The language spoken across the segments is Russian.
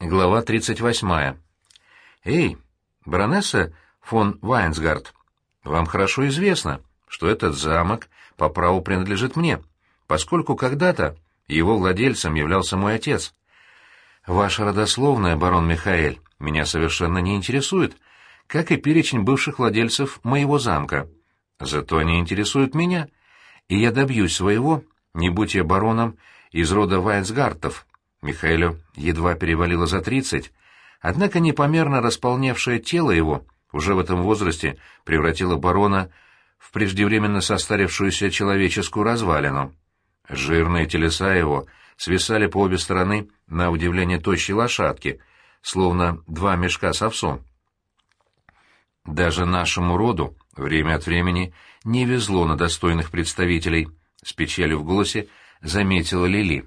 Глава 38. «Эй, баронесса фон Вайнсгард, вам хорошо известно, что этот замок по праву принадлежит мне, поскольку когда-то его владельцем являлся мой отец. Ваша родословная, барон Михаэль, меня совершенно не интересует, как и перечень бывших владельцев моего замка. Зато они интересуют меня, и я добьюсь своего, не будь я бароном из рода Вайнсгартов». Михаэлю едва перевалило за тридцать, однако непомерно располневшее тело его уже в этом возрасте превратило барона в преждевременно состарившуюся человеческую развалину. Жирные телеса его свисали по обе стороны на удивление тощей лошадки, словно два мешка с овсом. Даже нашему роду время от времени не везло на достойных представителей, с печалью в голосе заметила Лили.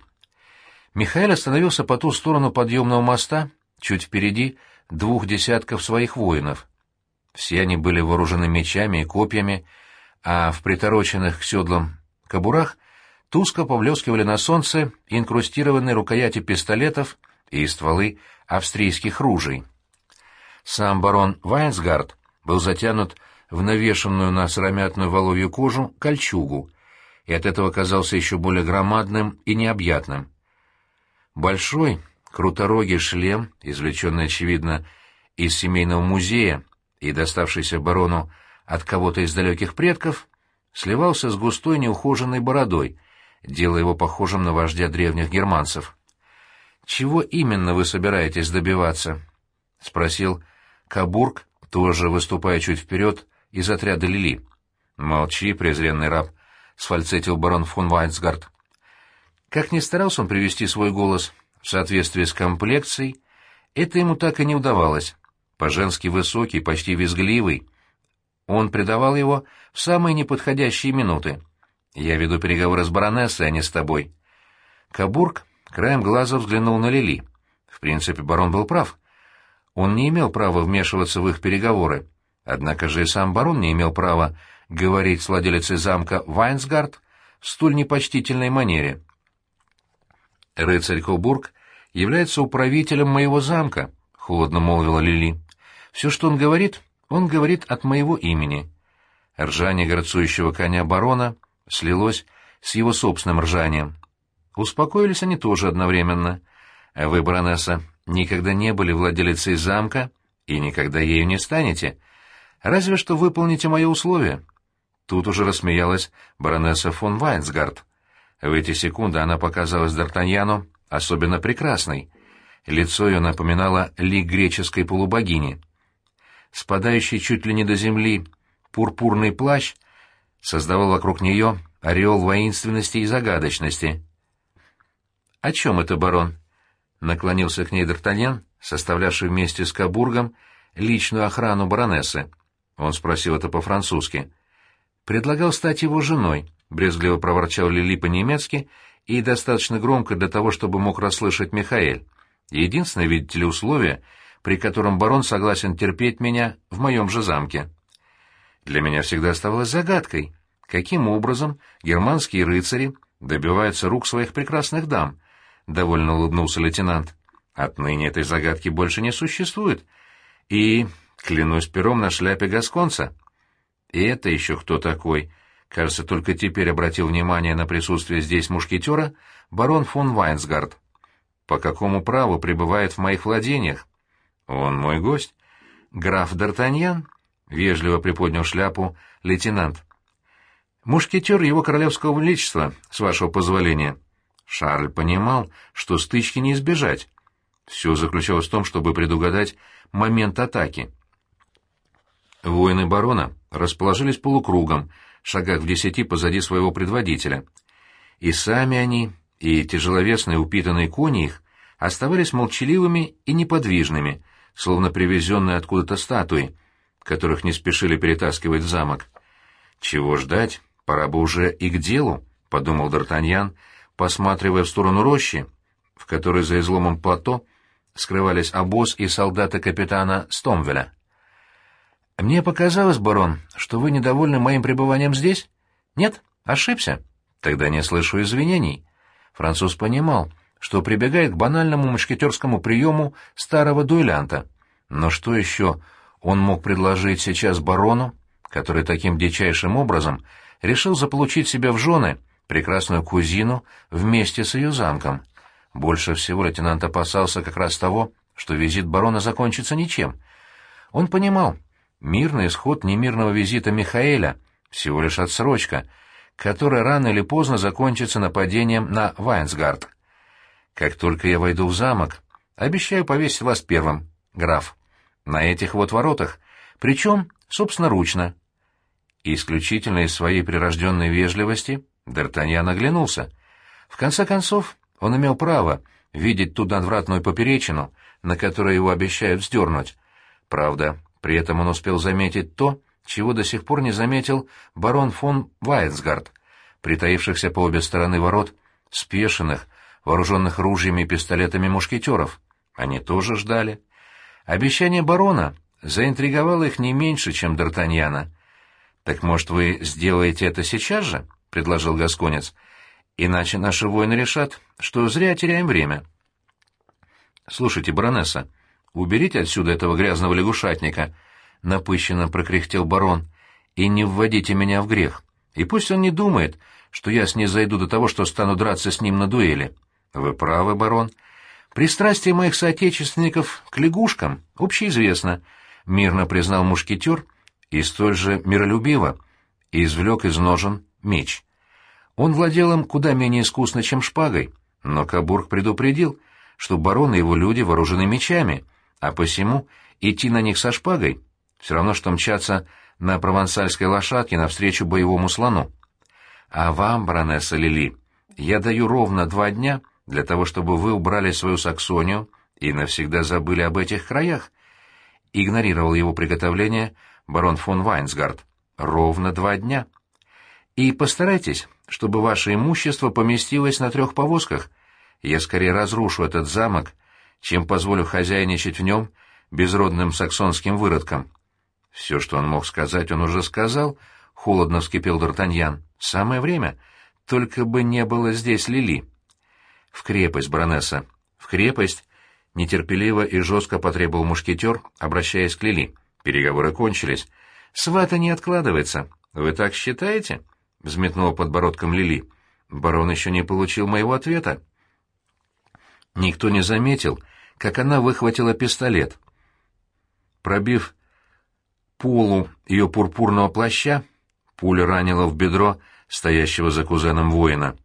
Михаил остановился по ту сторону подъемного моста, чуть впереди двух десятков своих воинов. Все они были вооружены мечами и копьями, а в притороченных к седлам кобурах тускло повлескивали на солнце инкрустированные рукояти пистолетов и стволы австрийских ружей. Сам барон Вайнсгард был затянут в навешанную на сыромятную воловью кожу кольчугу, и от этого казался еще более громадным и необъятным. Большой, круторогий шлем, извлеченный, очевидно, из семейного музея и доставшийся барону от кого-то из далеких предков, сливался с густой неухоженной бородой, делая его похожим на вождя древних германцев. «Чего именно вы собираетесь добиваться?» — спросил Кабург, тоже выступая чуть вперед из отряда Лили. «Молчи, презренный раб», — сфальцетил барон фон Вайнсгард. Как ни старался он привести свой голос в соответствии с комплекцией, это ему так и не удавалось. По-женски высокий, почти визгливый. Он предавал его в самые неподходящие минуты. «Я веду переговоры с баронессой, а не с тобой». Кабург краем глаза взглянул на Лили. В принципе, барон был прав. Он не имел права вмешиваться в их переговоры. Однако же и сам барон не имел права говорить с владелицей замка Вайнсгард в столь непочтительной манере. «Рыцарь Кобург является управителем моего замка», — холодно молвила Лили. «Все, что он говорит, он говорит от моего имени». Ржание горцующего коня барона слилось с его собственным ржанием. Успокоились они тоже одновременно. Вы, баронесса, никогда не были владелицей замка и никогда ею не станете. Разве что выполните мои условия. Тут уже рассмеялась баронесса фон Вайнсгард. В эти секунды она показалась Д'Артаньяну особенно прекрасной. Лицо ее напоминало лик греческой полубогини. Спадающий чуть ли не до земли пурпурный плащ создавал вокруг нее ореол воинственности и загадочности. «О чем это, барон?» — наклонился к ней Д'Артаньян, составлявший вместе с Кабургом личную охрану баронессы. Он спросил это по-французски. «Предлагал стать его женой», брезгливо проворчал Лили по-немецки и достаточно громко для того, чтобы мог расслышать Михаэль. Единственное, видите ли, условие, при котором барон согласен терпеть меня в моем же замке. Для меня всегда оставалось загадкой, каким образом германские рыцари добиваются рук своих прекрасных дам, — довольно улыбнулся лейтенант. Отныне этой загадки больше не существует. И, клянусь пером на шляпе гасконца. И это еще кто такой? — кажется, только теперь обратил внимание на присутствие здесь мушкетера, барон фон Вайнсгард. По какому праву пребывает в моих владениях? Он мой гость. Граф Д'Артаньян? Вежливо приподнял шляпу лейтенант. Мушкетер его королевского величества, с вашего позволения. Шарль понимал, что стычки не избежать. Все заключалось в том, чтобы предугадать момент атаки. Воины барона расположились полукругом, шагах в десяти позади своего предводителя. И сами они, и тяжеловесные упитанные кони их оставались молчаливыми и неподвижными, словно привезенные откуда-то статуи, которых не спешили перетаскивать в замок. «Чего ждать? Пора бы уже и к делу», — подумал Д'Артаньян, посматривая в сторону рощи, в которой за изломом плато скрывались обоз и солдаты капитана Стомвеля. «Мне показалось, барон, что вы недовольны моим пребыванием здесь? Нет? Ошибся? Тогда не слышу извинений». Француз понимал, что прибегает к банальному мушкетерскому приему старого дуэлянта. Но что еще он мог предложить сейчас барону, который таким дичайшим образом решил заполучить себе в жены прекрасную кузину вместе с ее замком? Больше всего лейтенант опасался как раз того, что визит барона закончится ничем. Он понимал, мирный исход немирного визита Михаэля — всего лишь отсрочка, которая рано или поздно закончится нападением на Вайнсгард. Как только я войду в замок, обещаю повесить вас первым, граф. На этих вот воротах, причем собственноручно. Исключительно из своей прирожденной вежливости Д'Артаньян оглянулся. В конце концов, он имел право видеть ту надвратную поперечину, на которой его обещают вздернуть. Правда, при этом он успел заметить то, чего до сих пор не заметил барон фон Вайцгард, притаившихся по обе стороны ворот, спешенных, вооруженных ружьями и пистолетами мушкетеров. Они тоже ждали. Обещание барона заинтриговало их не меньше, чем Д'Артаньяна. «Так, может, вы сделаете это сейчас же?» — предложил Гасконец. Иначе наши воины решат, что зря теряем время. Слушайте, баронесса, уберите отсюда этого грязного лягушатника, напыщенно прокряхтел барон, и не вводите меня в грех. И пусть он не думает, что я с ней зайду до того, что стану драться с ним на дуэли. Вы правы, барон. Пристрастие моих соотечественников к лягушкам общеизвестно, мирно признал мушкетер и столь же миролюбиво извлек из ножен меч. Он владел им куда менее искусно, чем шпагой, но Кабург предупредил, что барон и его люди вооружены мечами, а посему идти на них со шпагой все равно, что мчаться на провансальской лошадке навстречу боевому слону. А вам, баронесса Лили, я даю ровно два дня для того, чтобы вы убрали свою Саксонию и навсегда забыли об этих краях. Игнорировал его приготовление барон фон Вайнсгард. Ровно два дня. И постарайтесь, чтобы ваше имущество поместилось на трех повозках. Я скорее разрушу этот замок, чем позволю хозяйничать в нем безродным саксонским выродкам. Все, что он мог сказать, он уже сказал, — холодно вскипел Д'Артаньян. Самое время. Только бы не было здесь Лили. В крепость, баронесса, в крепость, — нетерпеливо и жестко потребовал мушкетер, обращаясь к Лили. Переговоры кончились. Свата не откладывается. Вы так считаете? —— взметнула подбородком Лили. «Барон еще не получил моего ответа». Никто не заметил, как она выхватила пистолет. Пробив полу ее пурпурного плаща, пуля ранила в бедро стоящего за кузеном воина.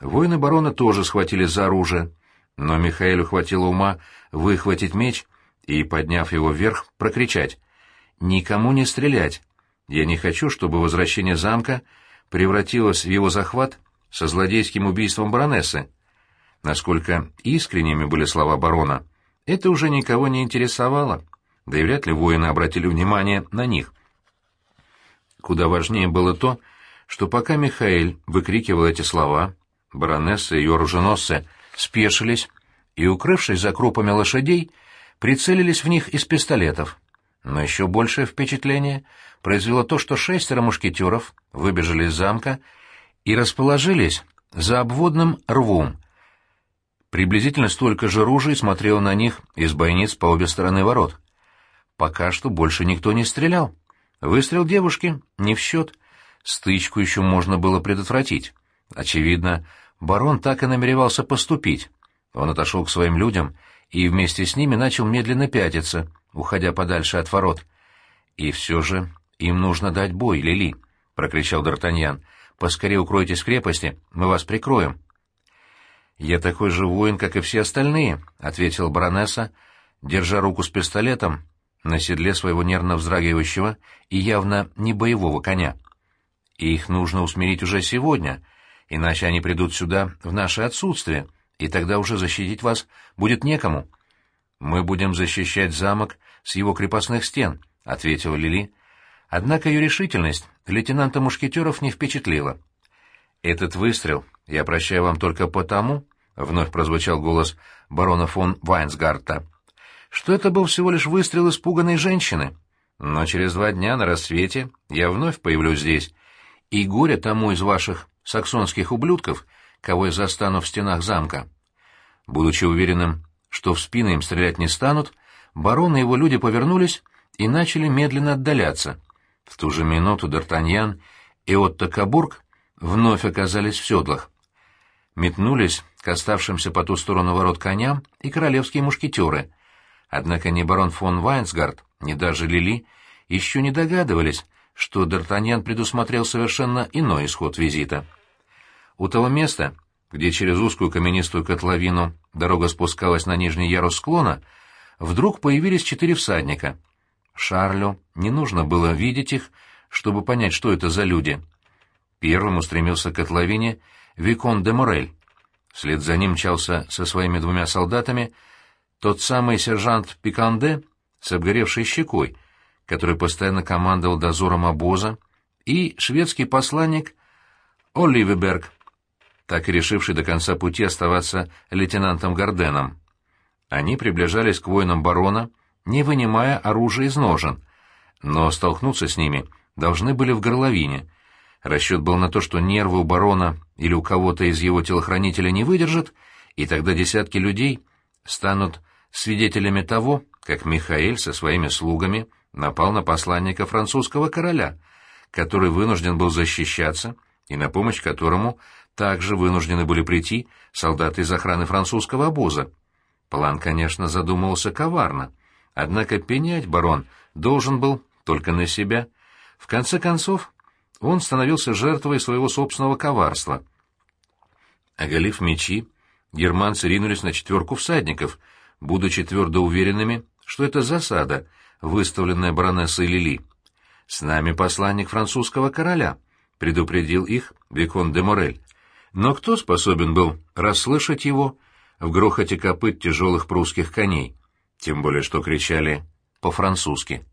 Воины барона тоже схватили за оружие, но Михаилу хватило ума выхватить меч и, подняв его вверх, прокричать «Никому не стрелять! Я не хочу, чтобы возвращение замка превратилась в его захват со злодейским убийством баронессы. Насколько искренними были слова барона, это уже никого не интересовало, да и вряд ли воины обратили внимание на них. Куда важнее было то, что пока Михаил выкрикивал эти слова, баронесса и ее оруженосцы спешились и, укрывшись за крупами лошадей, прицелились в них из пистолетов. Но еще большее впечатление произвело то, что шестеро мушкетеров выбежали из замка и расположились за обводным рвом. Приблизительно столько же ружей смотрело на них из бойниц по обе стороны ворот. Пока что больше никто не стрелял. Выстрел девушки не в счет. Стычку еще можно было предотвратить. Очевидно, барон так и намеревался поступить. Он отошел к своим людям и вместе с ними начал медленно пятиться, уходя подальше от ворот. И все же им нужно дать бой, Лили, — прокричал Д'Артаньян. Поскорее укройтесь в крепости, мы вас прикроем. Я такой же воин, как и все остальные, — ответила баронесса, держа руку с пистолетом на седле своего нервно вздрагивающего и явно не боевого коня. Их нужно усмирить уже сегодня, иначе они придут сюда в наше отсутствие, и тогда уже защитить вас будет некому. Мы будем защищать замок с его крепостных стен, — ответила Лили. Однако ее решительность лейтенанта Мушкетеров не впечатлила. «Этот выстрел я прощаю вам только потому», — вновь прозвучал голос барона фон Вайнсгарта, «что это был всего лишь выстрел испуганной женщины. Но через два дня на рассвете я вновь появлюсь здесь, и горе тому из ваших саксонских ублюдков, кого я застану в стенах замка». Будучи уверенным, что в спины им стрелять не станут, барон и его люди повернулись и начали медленно отдаляться. В ту же минуту Д'Артаньян и Отто Кабург вновь оказались в седлах. Метнулись к оставшимся по ту сторону ворот коням и королевские мушкетеры. Однако ни барон фон Вайнсгард, ни даже Лили еще не догадывались, что Д'Артаньян предусмотрел совершенно иной исход визита. У того места, где через узкую каменистую котловину дорога спускалась на нижний ярус склона, вдруг появились четыре всадника. Шарлю не нужно было видеть их, чтобы понять, что это за люди. Первым устремился к котловине Викон де Морель. Вслед за ним мчался со своими двумя солдатами тот самый сержант Пиканде с обгоревшей щекой, который постоянно командовал дозором обоза, и шведский посланник Оливеберг, так и решивший до конца пути оставаться лейтенантом Гарденом. Они приближались к воинам барона, не вынимая оружие из ножен, но столкнуться с ними должны были в горловине. Расчет был на то, что нервы у барона или у кого-то из его телохранителей не выдержат, и тогда десятки людей станут свидетелями того, как Михаил со своими слугами напал на посланника французского короля, который вынужден был защищаться и на помощь которому также вынуждены были прийти солдаты из охраны французского обоза. План, конечно, задумывался коварно, однако пенять барон должен был только на себя. В конце концов, он становился жертвой своего собственного коварства. Оголив мечи, германцы ринулись на четверку всадников, будучи твердо уверенными, что это засада, выставленная баронессой Лили. «С нами посланник французского короля», — предупредил их Викон де Морель. Но кто способен был расслышать его в грохоте копыт тяжелых прусских коней, тем более что кричали по-французски.